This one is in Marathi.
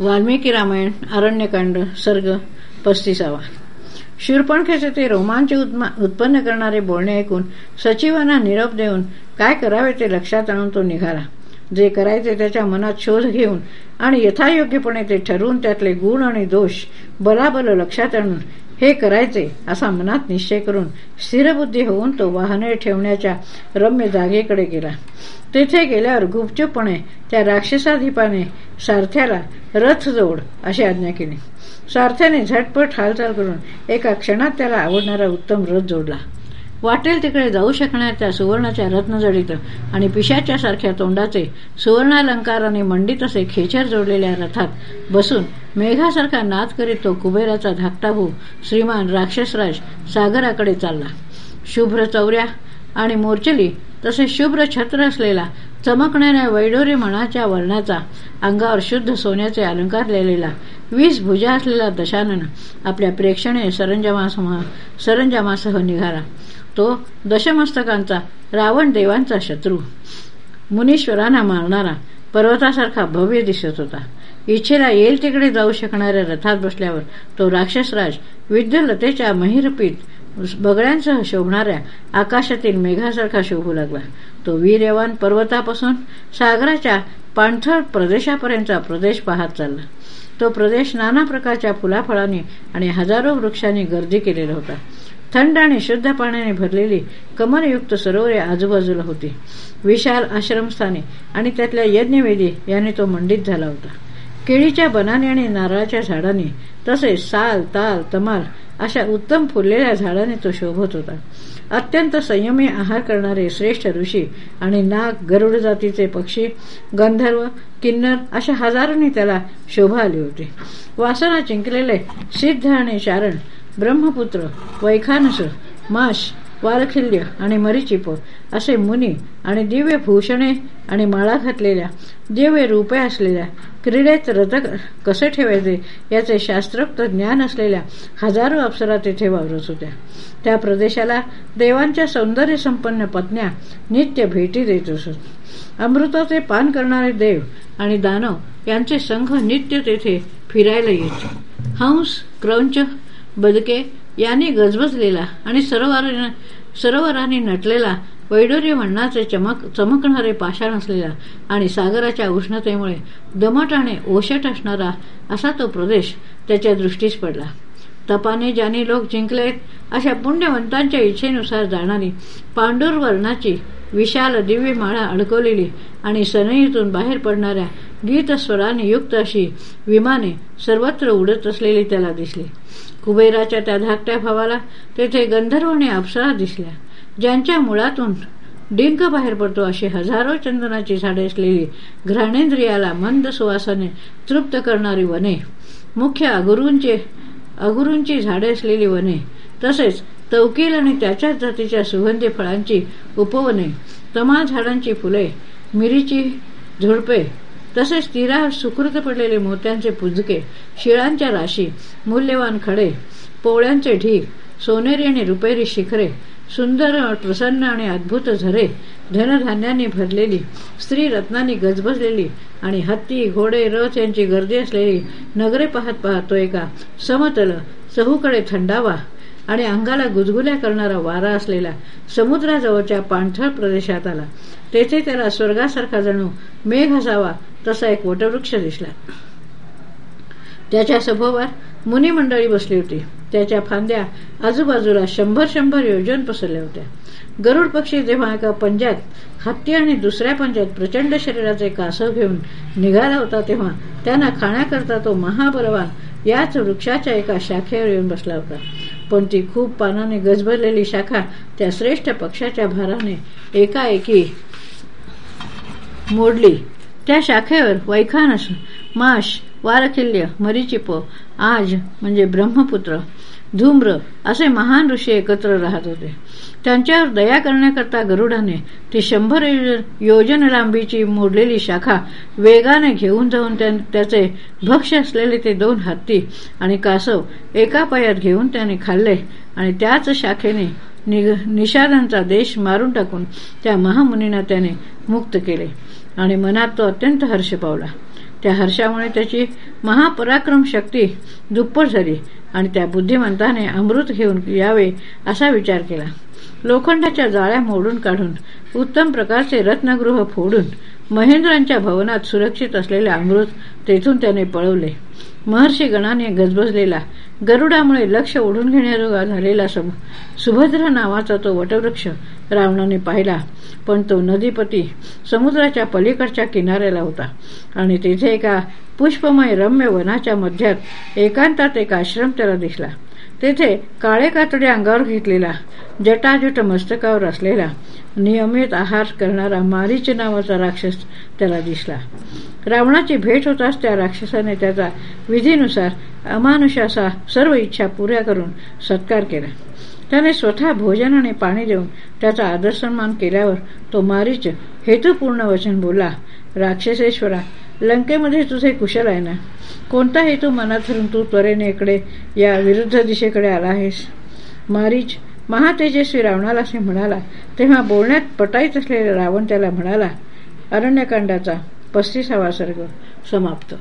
वाल्मिकी रामायण अरण्यकांड सर्ग पस्तीसावा. शूरपणखेचे ते रोमांच उत्पन्न करणारे बोलणे ऐकून सचिवांना निरोप देऊन काय करावे ते लक्षात आणून तो निघाला. जे करायचे त्याच्या मनात शोध घेऊन आणि यथायोग्यपणे ते ठरवून त्यातले गुण आणि दोष बलाबल लक्षात आणून हे करायचे असा मनात निश्चय करून स्थिरबुद्धी होऊन तो वाहने ठेवण्याच्या रम्य जागेकडे गेला. तेथे गेल्यावर गुपचूपणे त्या राक्षसाधिपाने सारथ्याला रथ जोड अशी आज्ञा केली. सारथ्याने झटपट हालचाल करून एका क्षणात त्याला आवडणारा उत्तम रथ जोडला. वाटेल तिकडे जाऊ शकण्याच्या त्या सुवर्णाच्या रत्नजडीत. आणि पिशाच्या सारख्या तोंडाचे सुवर्णालंकाराने मंडित असे खेचर जोडलेल्या रथात बसून मेघासारखा नाद करीत तो कुबेराचा धाकटा भाऊ श्रीमान राक्षसराज सागराकडे चालला. शुभ्र चौऱ्या आणि मोर्चली तसे शुभ्र छत्र असलेला चमकणाऱ्या वैडोरी मनाच्या वर्णाचा अंगावर शुद्ध सोन्याचे अलंकार लिहिलेला वीस भुजा असलेला दशानन आपल्या प्रेक्षणीय सरंजामासह सरंजामासह निघाला. तो दशमस्तकांचा रावण देवांचा शत्रू. मुनीश्वरांना मारणारा पर्वतासारखा भव्य दिसत होता. इच्छेला येईल तिकडे जाऊ शकणाऱ्या रथात बसल्यावर तो राक्षसराज विद्युलतेच्या महिरपीत बगड्यांसह शोभणाऱ्या आकाशातील मेघासारखा शोभू लागला. तो वीर्यवान पर्वतापासून सागराच्या पाणथळ प्रदेशापर्यंतचा प्रदेश पाहत चालला. तो प्रदेश नाना प्रकारच्या फुलाफळांनी आणि हजारो वृक्षांनी गर्दी केलेला होता. थंड आणि शुद्ध पाण्याने भरलेली कमरयुक्त सरोवरे आजूबाजूला होती. विशाल आश्रमस्थाने आणि त्यातल्या यज्ञवेदी यांनी तो मंडित झाला होता. केळीच्या बनाने आणि नारळाच्या झाडांनी तसेच साल ताल तमाल अशा उत्तम फुललेल्या झाडाने तो शोभत होता. अत्यंत संयमी आहार करणारे श्रेष्ठ ऋषी आणि नाग गरुड जातीचे पक्षी गंधर्व किन्नर अशा हजारांनी त्याला शोभा आली होती. वासना जिंकलेले सिद्ध आणि शारण ब्रह्मपुत्र वैखानस माश वारखिल्य आणि मरिचिप असे मुनी आणि दिव्य भूषणे आणि माळा घातलेल्या दिव्य रूपे असलेल्या क्रीडेत रथ कसे ठेवायचे याचे शास्त्रोक्त ज्ञान असलेल्या हजारो अप्सरा तेथे वावरत होत्या. त्या प्रदेशाला देवांच्या सौंदर्य संपन्न पत्न्या नित्य भेटी देत असत. अमृताचे पान करणारे देव आणि दानव यांचे संघ नित्य तेथे फिरायला येत. हंस क्रौंच बदके यांनी गजबजलेला आणि सरोवराने सरोवराने नटलेला वैडोर्य वर्णाचे चमक चमकणारे पाषाण असलेला आणि सागराच्या उष्णतेमुळे दमट आणि ओशट असणारा असा तो प्रदेश त्याच्या दृष्टीस पडला. तपाने ज्याने लोक जिंकलेत अशा पुण्यवंतांच्या इच्छेनुसार जाणारी पांडुर वर्णाची विशाल दिव्य माळा अडकवलेली आणि सनईतून बाहेर पडणाऱ्या गीतस्वराने युक्त अशी विमाने सर्वत्र उडत असलेली त्याला दिसली. कुबेराच्या त्या धाकट्या भावाला तेथे गंधर्व आणि अप्सरा दिसल्या ज्यांच्या मुळातून डिंक बाहेर पडतो अशी हजारो चंदनाची झाडे असलेली घ्राणेंद्रियाला मंद सुवासाने तृप्त करणारी वने मुख्य अगुरूंचे अगुरूंची झाडे असलेली वने तसेच तवकील आणि त्याच्याच जातीच्या सुगंधी फळांची उपवने तमाळ झाडांची फुले मिरीची झुडपे तसेच तिरा सुकृत पडलेले मोत्यांचे पुजके शिळांच्या राशी मूल्यवान खडे पोळ्यांचे ढीग सोनेरी आणि रुपेरी शिखरे सुंदर प्रसन्न आणि अद्भुत झरे धनधान्याने भरलेली स्त्री रत्नांनी गजबजलेली आणि हत्ती घोडे रथ यांची गर्दी असलेली नगरे पाहत पाहतो एका समतल चहूकडे थंडावा आणि अंगाला गुजगुल्या करणारा वारा असलेला समुद्राजवळच्या पाणथळ प्रदेशात आला. तेथे त्याला स्वर्गासारखा जणू मेघ असावा तसा एक वटवृक्ष दिसला. त्याच्या सभोवर मुनिमंडळी बसली होती. त्याच्या फांद्या आजूबाजूला शंभर शंभर योजन पसरल्या होत्या. गरुड पक्षी जेव्हा एका पंजात हत्ती आणि दुसऱ्या पंजात प्रचंड शरीराचे कासव घेऊन निघाला होता तेव्हा त्यांना खाण्याकरता तो महाबलवान याच वृक्षाच्या एका शाखेवर येऊन बसला होता. पण ती खूप पानाने गजबरलेली शाखा त्या श्रेष्ठ पक्षाच्या भाराने एकाएकी मोडली. त्या शाखेवर वैखानस माश वारकिल्य मरिचिप आज म्हणजे ब्रह्मपुत्र धूम्र असे महान ऋषी एकत्र राहत होते. त्यांच्यावर दया करण्याकरता गरुडाने ती शंभर योजन लांबीची मोडलेली शाखा वेगाने घेऊन जाऊन त्याचे भक्ष्य असलेले ते दोन हत्ती आणि कासव एका पायात घेऊन त्याने खाल्ले आणि त्याच शाखेने निषादांचा देश मारून टाकून त्या महामुनींना त्याने मुक्त केले. आणि मनात तो अत्यंत हर्ष पावला. त्या हर्षामुळे त्याची महापराक्रम शक्ती दुप्पट झाली आणि त्या बुद्धिमंताने अमृत घेऊन यावे असा विचार केला. लोखंडाच्या जाळ्या मोडून काढून उत्तम प्रकारचे रत्नगृह फोडून महेंद्रांच्या भवनात सुरक्षित असलेले अमृत तेथून त्याने पळवले. महर्षी गणाने गजबजलेला गरुडामुळे लक्ष ओढून घेण्याजोगा झालेला सुभद्र नावाचा तो वटवृक्ष रावणाने पाहिला पण तो नदीपती समुद्राच्या पलीकडच्या किनाऱ्याला होता. आणि तेथे एका पुष्पमय रम्य वनाच्या मध्यात एकांतात एक आश्रम त्याला दिसला. तेथे काळे कातडे अंगावर घेतलेला जटाजट मस्तकावर असलेला नियमित आहार करणारा मारीच नावाचा राक्षस त्याला दिसला. रावणाची भेट होताच त्या राक्षसाने त्याचा विधीनुसार अमानुषाचा सर्व इच्छा पुऱ्या करून सत्कार केला. त्याने स्वतः भोजन आणि पाणी देऊन त्याचा आदर सन्मान केल्यावर तो मारीच हेतुपूर्ण वचन बोलला राक्षसेश्वरा लंकेमध्ये तुझे कुशल आहे ना? कोणता हेतू मनात धरून तू त्वरेने इकडे या विरुद्ध दिशेकडे आला आहेस? मारीच महातेजस्वी रावणाला असे म्हणाला तेव्हा बोलण्यात पटाईत असलेला रावण त्याला म्हणाला अरण्यकांडाचा पस्तीसावा सर्ग समाप्त.